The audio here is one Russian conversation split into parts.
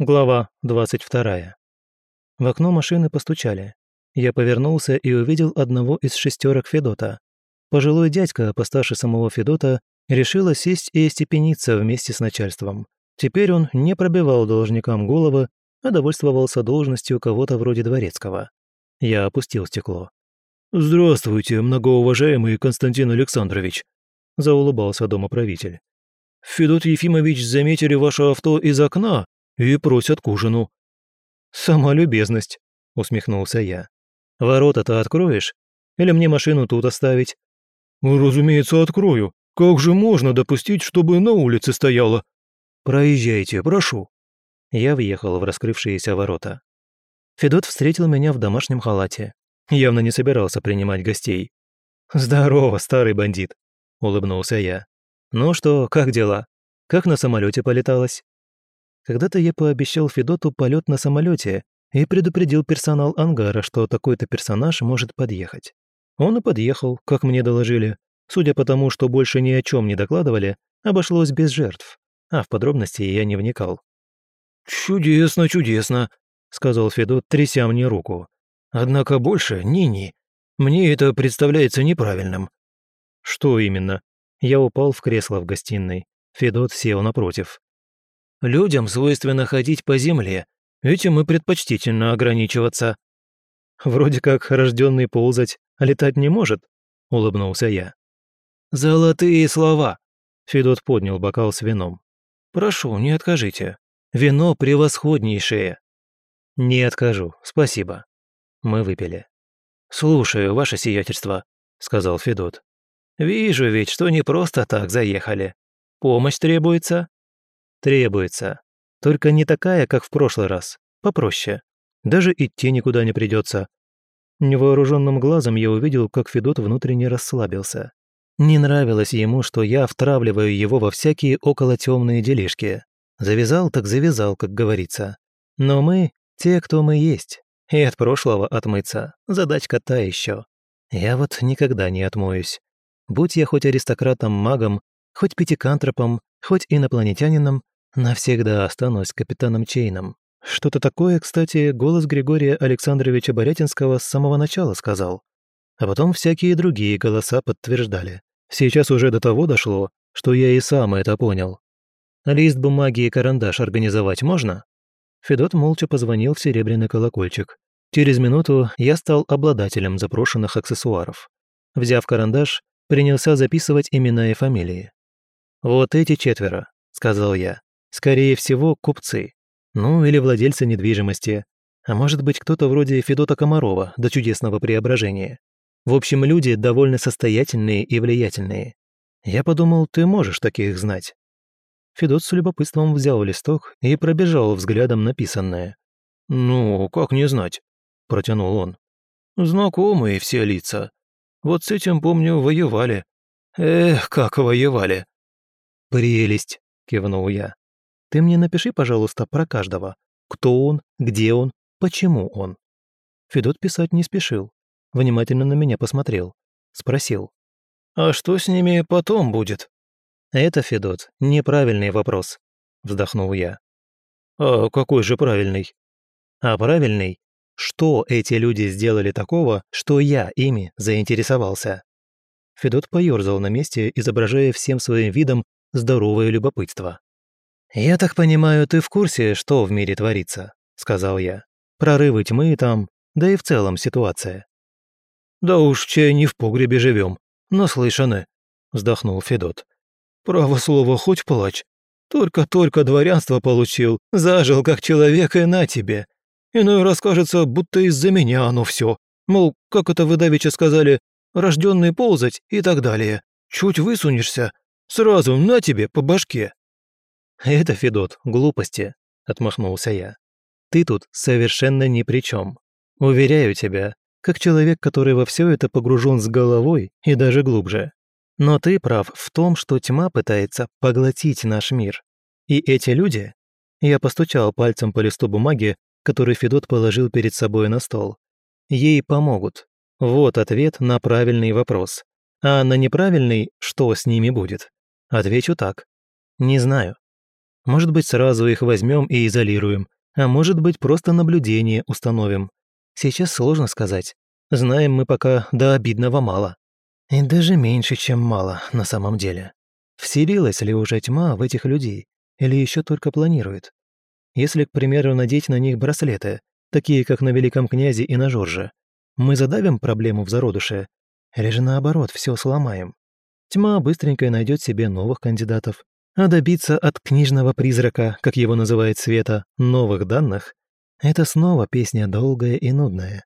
Глава 22. В окно машины постучали. Я повернулся и увидел одного из шестерок Федота. Пожилой дядька, постарше самого Федота, решил сесть и остепениться вместе с начальством. Теперь он не пробивал должникам головы, а довольствовался должностью кого-то вроде дворецкого. Я опустил стекло. «Здравствуйте, многоуважаемый Константин Александрович», – заулыбался домоправитель. «Федот Ефимович заметили ваше авто из окна и просят к ужину». «Сама любезность», — усмехнулся я. «Ворота-то откроешь? Или мне машину тут оставить?» «Разумеется, открою. Как же можно допустить, чтобы на улице стояла?» «Проезжайте, прошу». Я въехал в раскрывшиеся ворота. Федот встретил меня в домашнем халате. Явно не собирался принимать гостей. «Здорово, старый бандит», — улыбнулся я. «Ну что, как дела? Как на самолете полеталось?» Когда-то я пообещал Федоту полет на самолете и предупредил персонал ангара, что такой-то персонаж может подъехать. Он и подъехал, как мне доложили. Судя по тому, что больше ни о чем не докладывали, обошлось без жертв, а в подробности я не вникал. «Чудесно, чудесно», — сказал Федот, тряся мне руку. «Однако больше ни-ни. Мне это представляется неправильным». «Что именно?» Я упал в кресло в гостиной. Федот сел напротив. Людям свойственно ходить по земле, этим и предпочтительно ограничиваться». «Вроде как рожденный ползать, а летать не может», — улыбнулся я. «Золотые слова!» — Федот поднял бокал с вином. «Прошу, не откажите. Вино превосходнейшее». «Не откажу, спасибо». Мы выпили. «Слушаю, ваше сиятельство», — сказал Федот. «Вижу ведь, что не просто так заехали. Помощь требуется?» Требуется. Только не такая, как в прошлый раз. Попроще. Даже идти никуда не придется. Невооруженным глазом я увидел, как Федот внутренне расслабился. Не нравилось ему, что я втравливаю его во всякие околотемные делишки. Завязал так завязал, как говорится. Но мы – те, кто мы есть. И от прошлого отмыться – задачка та еще. Я вот никогда не отмоюсь. Будь я хоть аристократом-магом, хоть пятикантропом, хоть инопланетянином, навсегда останусь капитаном Чейном. Что-то такое, кстати, голос Григория Александровича Борятинского с самого начала сказал. А потом всякие другие голоса подтверждали. Сейчас уже до того дошло, что я и сам это понял. Лист бумаги и карандаш организовать можно? Федот молча позвонил в серебряный колокольчик. Через минуту я стал обладателем запрошенных аксессуаров. Взяв карандаш, принялся записывать имена и фамилии. «Вот эти четверо», — сказал я. «Скорее всего, купцы. Ну, или владельцы недвижимости. А может быть, кто-то вроде Федота Комарова до чудесного преображения. В общем, люди довольно состоятельные и влиятельные. Я подумал, ты можешь таких знать». Федот с любопытством взял листок и пробежал взглядом написанное. «Ну, как не знать?» – протянул он. «Знакомые все лица. Вот с этим, помню, воевали. Эх, как воевали!» «Прелесть!» – кивнул я. «Ты мне напиши, пожалуйста, про каждого. Кто он, где он, почему он». Федот писать не спешил. Внимательно на меня посмотрел. Спросил. «А что с ними потом будет?» «Это, Федот, неправильный вопрос», – вздохнул я. «А какой же правильный?» «А правильный, что эти люди сделали такого, что я ими заинтересовался?» Федот поёрзал на месте, изображая всем своим видом здоровое любопытство. «Я так понимаю, ты в курсе, что в мире творится?» – сказал я. «Прорывы тьмы там, да и в целом ситуация». «Да уж, чай не в погребе живем, наслышаны», – вздохнул Федот. «Право слово, хоть плачь. Только-только дворянство получил, зажил как человек и на тебе. Иной раз кажется, будто из-за меня оно все. Мол, как это вы давеча сказали, рожденный ползать и так далее. Чуть высунешься, Сразу на тебе по башке!» «Это, Федот, глупости», — отмахнулся я. «Ты тут совершенно ни при чем. Уверяю тебя, как человек, который во все это погружен с головой и даже глубже. Но ты прав в том, что тьма пытается поглотить наш мир. И эти люди...» Я постучал пальцем по листу бумаги, который Федот положил перед собой на стол. «Ей помогут. Вот ответ на правильный вопрос. А на неправильный, что с ними будет?» Отвечу так. Не знаю. Может быть, сразу их возьмем и изолируем, а может быть, просто наблюдение установим. Сейчас сложно сказать. Знаем мы пока до обидного мало. И даже меньше, чем мало на самом деле. Вселилась ли уже тьма в этих людей? Или еще только планирует? Если, к примеру, надеть на них браслеты, такие как на Великом князе и на Жорже, мы задавим проблему в зародыше? Или же наоборот, все сломаем? Тьма быстренько найдет себе новых кандидатов, а добиться от книжного призрака, как его называет Света, новых данных — это снова песня долгая и нудная.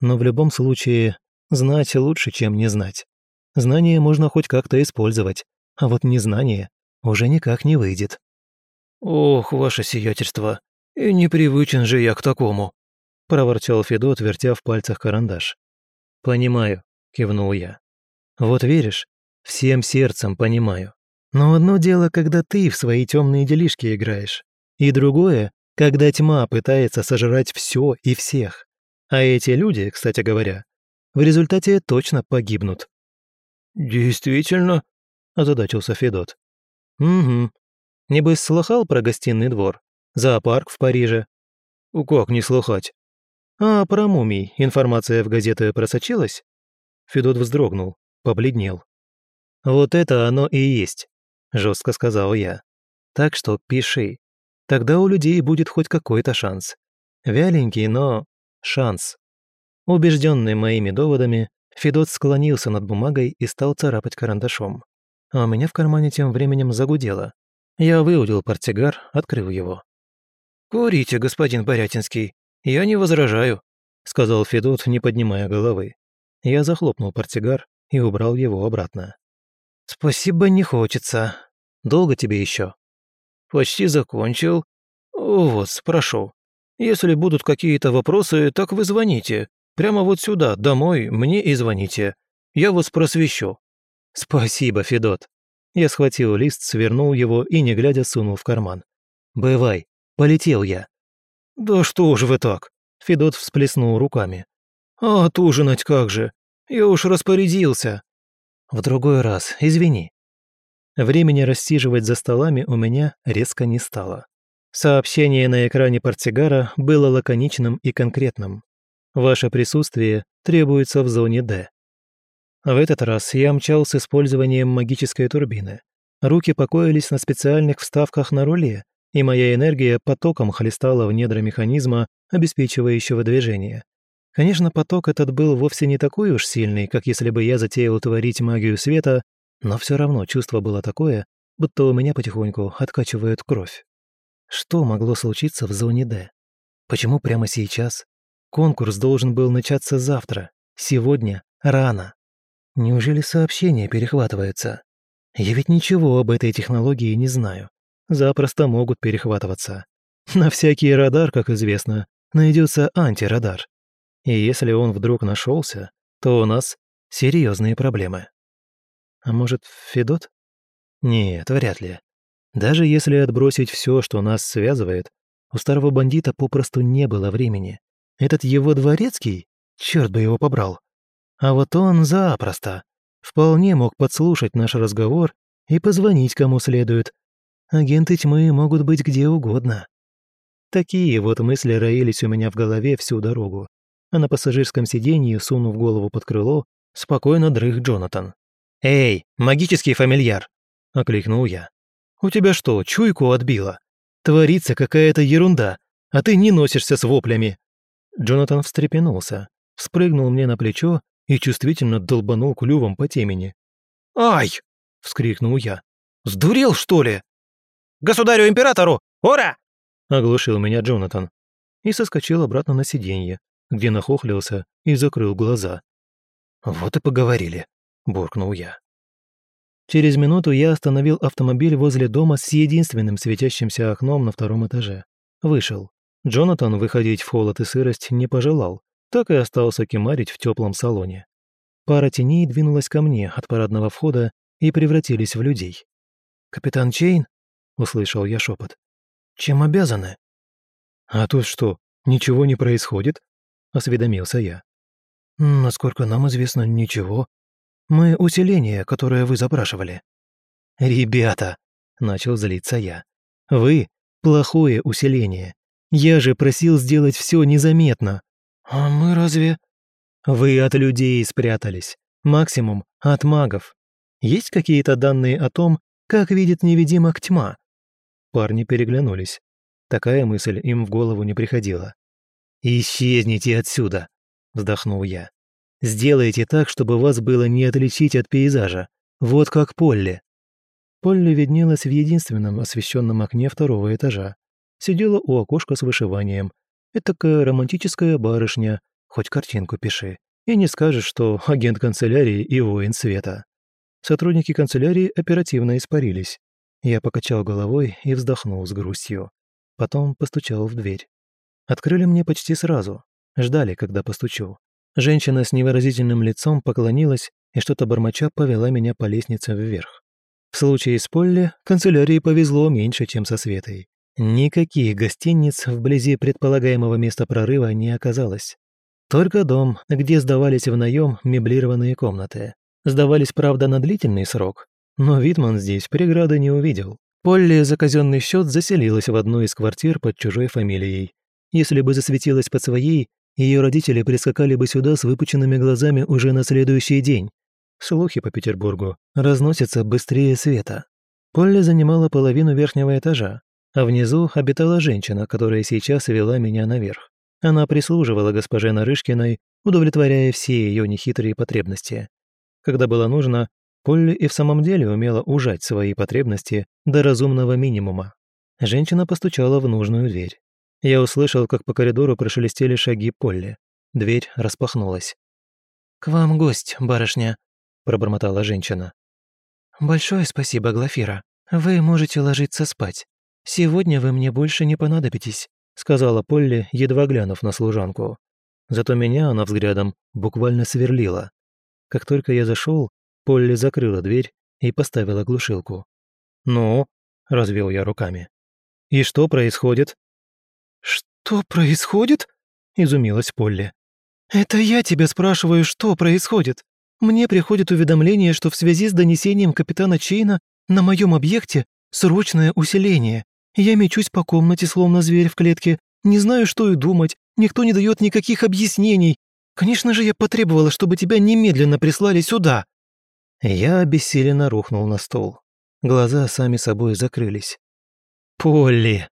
Но в любом случае, знать лучше, чем не знать. Знание можно хоть как-то использовать, а вот незнание уже никак не выйдет. «Ох, ваше сиятельство, и непривычен же я к такому», – проворчал Федот, вертя в пальцах карандаш. «Понимаю», – кивнул я. «Вот веришь, всем сердцем понимаю. Но одно дело, когда ты в свои темные делишки играешь, и другое, когда тьма пытается сожрать все и всех. А эти люди, кстати говоря, в результате точно погибнут». «Действительно?» – озадачился Федот. «Угу. Небось, слыхал про гостиный двор? Зоопарк в Париже?» «Как не слыхать?» «А про мумий информация в газеты просочилась?» Федот вздрогнул, побледнел. «Вот это оно и есть», – жестко сказал я. «Так что пиши. Тогда у людей будет хоть какой-то шанс. Вяленький, но шанс». Убежденный моими доводами, Федот склонился над бумагой и стал царапать карандашом. А у меня в кармане тем временем загудело. Я выудил портсигар, открыл его. «Курите, господин Борятинский, я не возражаю», сказал Федот, не поднимая головы. Я захлопнул портсигар и убрал его обратно. «Спасибо, не хочется. Долго тебе еще? «Почти закончил. Вот, прошу. Если будут какие-то вопросы, так вы звоните. Прямо вот сюда, домой, мне и звоните. Я вас просвещу». «Спасибо, Федот», я схватил лист, свернул его и, не глядя, сунул в карман. «Бывай, полетел я». «Да что ж вы так?» Федот всплеснул руками. «А отужинать как же? Я уж распорядился». «В другой раз, извини». Времени рассиживать за столами у меня резко не стало. Сообщение на экране портсигара было лаконичным и конкретным. Ваше присутствие требуется в зоне «Д». В этот раз я мчал с использованием магической турбины. Руки покоились на специальных вставках на руле, и моя энергия потоком хлестала в недра механизма, обеспечивающего движение. Конечно, поток этот был вовсе не такой уж сильный, как если бы я затеял творить магию света, но все равно чувство было такое, будто у меня потихоньку откачивают кровь. Что могло случиться в зоне «Д»? Почему прямо сейчас? Конкурс должен был начаться завтра, сегодня, рано. Неужели сообщение перехватывается? Я ведь ничего об этой технологии не знаю. Запросто могут перехватываться. На всякий радар, как известно, найдется антирадар. И если он вдруг нашелся, то у нас серьезные проблемы. А может, Федот? Нет, вряд ли. Даже если отбросить все, что нас связывает, у старого бандита попросту не было времени. Этот его дворецкий, черт бы его побрал, а вот он запросто. Вполне мог подслушать наш разговор и позвонить кому следует. Агенты тьмы могут быть где угодно. Такие вот мысли роились у меня в голове всю дорогу. А на пассажирском сиденье, сунув голову под крыло, спокойно дрых Джонатан. «Эй, магический фамильяр!» – окликнул я. «У тебя что, чуйку отбило? Творится какая-то ерунда, а ты не носишься с воплями!» Джонатан встрепенулся, спрыгнул мне на плечо и чувствительно долбанул клювом по темени. «Ай!» — вскрикнул я. «Сдурел, что ли?» «Государю-императору! Ура!» — оглушил меня Джонатан и соскочил обратно на сиденье, где нахохлился и закрыл глаза. «Вот и поговорили», — буркнул я. Через минуту я остановил автомобиль возле дома с единственным светящимся окном на втором этаже. Вышел. Джонатан выходить в холод и сырость не пожелал, так и остался кемарить в теплом салоне. Пара теней двинулась ко мне от парадного входа и превратились в людей. «Капитан Чейн?» — услышал я шепот. «Чем обязаны?» «А тут что, ничего не происходит?» — осведомился я. «Насколько нам известно, ничего. Мы усиление, которое вы запрашивали». «Ребята!» — начал злиться я. Вы – плохое усиление. Я же просил сделать все незаметно». «А мы разве...» «Вы от людей спрятались. Максимум – от магов. Есть какие-то данные о том, как видит невидимок тьма?» Парни переглянулись. Такая мысль им в голову не приходила. «Исчезните отсюда!» – вздохнул я. «Сделайте так, чтобы вас было не отличить от пейзажа. Вот как Полли». Полли виднелась в единственном освещенном окне второго этажа. Сидела у окошка с вышиванием. Этакая романтическая барышня, хоть картинку пиши. И не скажешь, что агент канцелярии и воин света. Сотрудники канцелярии оперативно испарились. Я покачал головой и вздохнул с грустью. Потом постучал в дверь. Открыли мне почти сразу. Ждали, когда постучу. Женщина с невыразительным лицом поклонилась и что-то бормоча повела меня по лестнице вверх. В случае с Полли канцелярии повезло меньше, чем со Светой. Никаких гостиниц вблизи предполагаемого места прорыва не оказалось. Только дом, где сдавались в наем меблированные комнаты. Сдавались, правда, на длительный срок, но Витман здесь преграды не увидел. Полли за казенный счет заселилась в одну из квартир под чужой фамилией. Если бы засветилась под своей, ее родители прискакали бы сюда с выпученными глазами уже на следующий день. Слухи по Петербургу разносятся быстрее света. Полли занимала половину верхнего этажа, а внизу обитала женщина, которая сейчас вела меня наверх. Она прислуживала госпоже Нарышкиной, удовлетворяя все ее нехитрые потребности. Когда было нужно, Полли и в самом деле умела ужать свои потребности до разумного минимума. Женщина постучала в нужную дверь. Я услышал, как по коридору прошелестели шаги Полли. Дверь распахнулась. «К вам гость, барышня», – пробормотала женщина. «Большое спасибо, Глафира. Вы можете ложиться спать. Сегодня вы мне больше не понадобитесь», – сказала Полли, едва глянув на служанку. Зато меня она взглядом буквально сверлила. Как только я зашел, Полли закрыла дверь и поставила глушилку. «Ну?» – развел я руками. «И что происходит?» «Что происходит?» – изумилась Полли. «Это я тебя спрашиваю, что происходит? Мне приходит уведомление, что в связи с донесением капитана Чейна на моем объекте срочное усиление. Я мечусь по комнате, словно зверь в клетке, не знаю, что и думать, никто не дает никаких объяснений, Конечно же, я потребовала, чтобы тебя немедленно прислали сюда». Я обессиленно рухнул на стол. Глаза сами собой закрылись. «Полли!»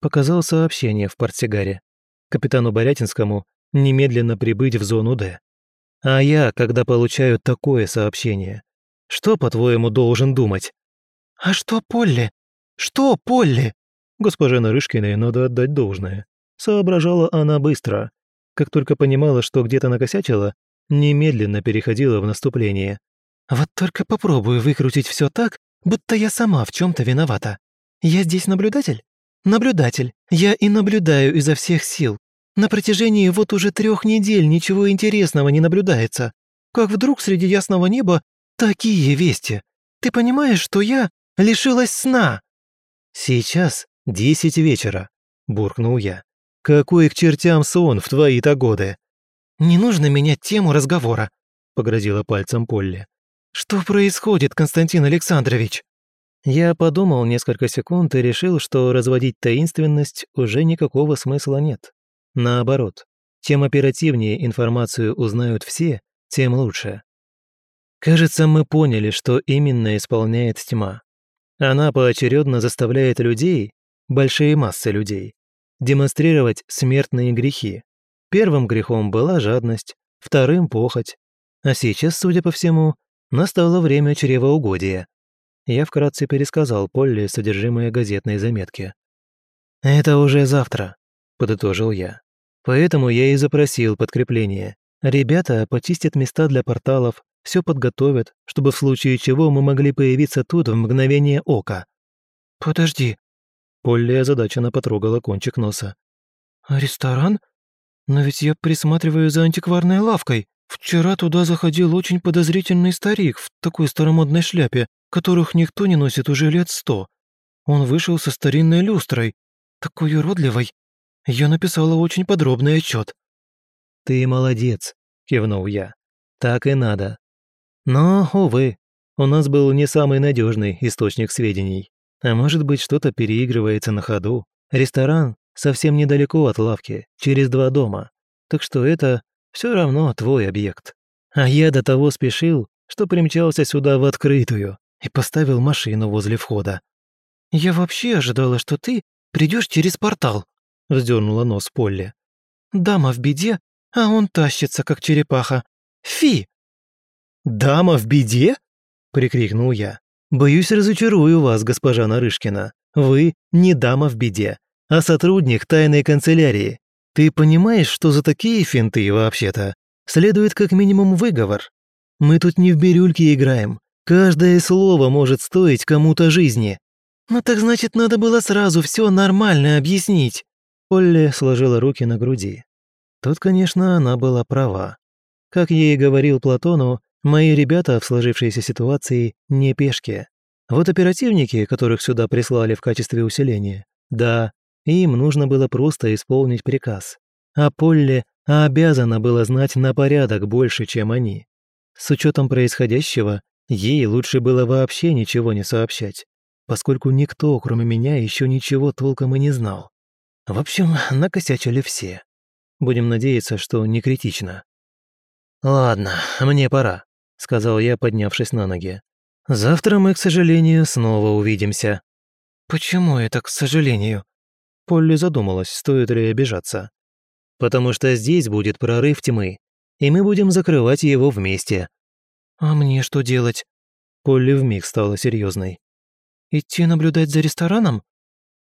Показал сообщение в портсигаре. Капитану Борятинскому немедленно прибыть в зону Д. А я, когда получаю такое сообщение, что, по-твоему, должен думать? «А что Полли? Что Полли?» Госпоже Нарышкиной надо отдать должное. Соображала она быстро, как только понимала, что где-то накосячила, немедленно переходила в наступление. «Вот только попробую выкрутить все так, будто я сама в чем то виновата. Я здесь наблюдатель? Наблюдатель. Я и наблюдаю изо всех сил. На протяжении вот уже трех недель ничего интересного не наблюдается. Как вдруг среди ясного неба такие вести. Ты понимаешь, что я лишилась сна?» «Сейчас десять вечера», – буркнул я. «Какой к чертям сон в твои-то годы?» «Не нужно менять тему разговора», — погрозила пальцем Полли. «Что происходит, Константин Александрович?» Я подумал несколько секунд и решил, что разводить таинственность уже никакого смысла нет. Наоборот, чем оперативнее информацию узнают все, тем лучше. Кажется, мы поняли, что именно исполняет тьма. Она поочередно заставляет людей, большие массы людей, демонстрировать смертные грехи. Первым грехом была жадность, вторым – похоть. А сейчас, судя по всему, настало время чревоугодия. Я вкратце пересказал Полли содержимое газетной заметки. «Это уже завтра», – подытожил я. «Поэтому я и запросил подкрепление. Ребята почистят места для порталов, все подготовят, чтобы в случае чего мы могли появиться тут в мгновение ока». «Подожди, Полли озадаченно потрогала кончик носа. «Ресторан? Но ведь я присматриваю за антикварной лавкой. Вчера туда заходил очень подозрительный старик в такой старомодной шляпе, которых никто не носит уже лет сто. Он вышел со старинной люстрой, такой уродливой. Я написала очень подробный отчет. «Ты молодец», — кивнул я. «Так и надо». Но, увы, у нас был не самый надежный источник сведений. А может быть, что-то переигрывается на ходу. Ресторан совсем недалеко от лавки, через два дома. Так что это все равно твой объект. А я до того спешил, что примчался сюда в открытую и поставил машину возле входа. «Я вообще ожидала, что ты придешь через портал», — вздернула нос Полли. «Дама в беде, а он тащится, как черепаха. Фи!» «Дама в беде?» — прикрикнул я. «Боюсь, разочарую вас, госпожа Нарышкина. Вы не дама в беде, а сотрудник тайной канцелярии. Ты понимаешь, что за такие финты вообще-то следует как минимум выговор? Мы тут не в бирюльке играем. Каждое слово может стоить кому-то жизни». «Ну так значит, надо было сразу все нормально объяснить». Олли сложила руки на груди. Тут, конечно, она была права. Как я и говорил Платону, мои ребята в сложившейся ситуации не пешки. Вот оперативники, которых сюда прислали в качестве усиления, да, им нужно было просто исполнить приказ. А Полли обязана была знать на порядок больше, чем они. С учетом происходящего, ей лучше было вообще ничего не сообщать, поскольку никто, кроме меня, еще ничего толком и не знал. В общем, накосячили все. Будем надеяться, что не критично. «Ладно, мне пора», — сказал я, поднявшись на ноги. «Завтра мы, к сожалению, снова увидимся». «Почему это к сожалению?» Полли задумалась, стоит ли обижаться. «Потому что здесь будет прорыв тьмы, и мы будем закрывать его вместе». «А мне что делать?» Полли вмиг стала серьезной. «Идти наблюдать за рестораном?»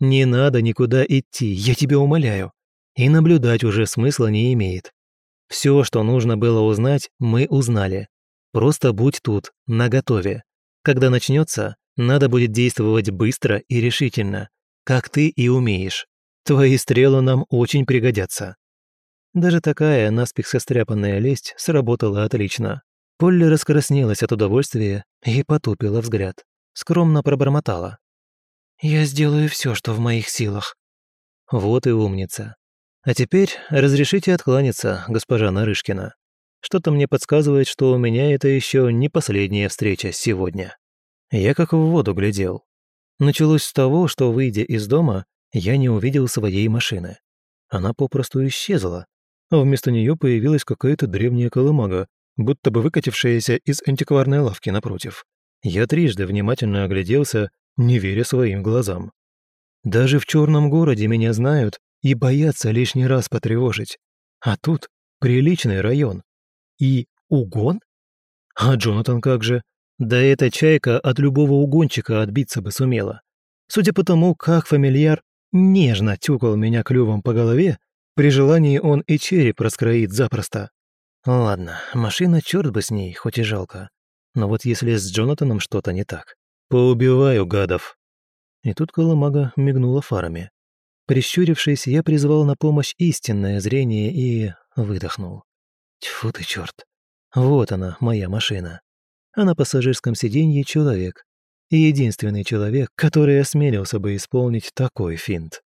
«Не надо никуда идти, я тебя умоляю. И наблюдать уже смысла не имеет. Все, что нужно было узнать, мы узнали. Просто будь тут, наготове. Когда начнется, надо будет действовать быстро и решительно, как ты и умеешь. Твои стрелы нам очень пригодятся». Даже такая наспех состряпанная лесть сработала отлично. Полли раскраснелась от удовольствия и потупила взгляд. Скромно пробормотала. «Я сделаю все, что в моих силах». Вот и умница. А теперь разрешите откланяться, госпожа Нарышкина. Что-то мне подсказывает, что у меня это еще не последняя встреча сегодня. Я как в воду глядел. Началось с того, что, выйдя из дома, я не увидел своей машины. Она попросту исчезла. А вместо нее появилась какая-то древняя колымага, будто бы выкатившаяся из антикварной лавки напротив. Я трижды внимательно огляделся, не веря своим глазам. Даже в черном городе меня знают и боятся лишний раз потревожить. А тут приличный район. И угон? А Джонатан как же? Да эта чайка от любого угончика отбиться бы сумела. Судя по тому, как фамильяр нежно тюкал меня клювом по голове, при желании он и череп раскроит запросто. Ладно, машина черт бы с ней, хоть и жалко. Но вот если с Джонатаном что-то не так, поубиваю гадов. И тут Коломага мигнула фарами. Прищурившись, я призвал на помощь истинное зрение и выдохнул. Тьфу ты, черт! Вот она, моя машина а на пассажирском сиденье человек. Единственный человек, который осмелился бы исполнить такой финт.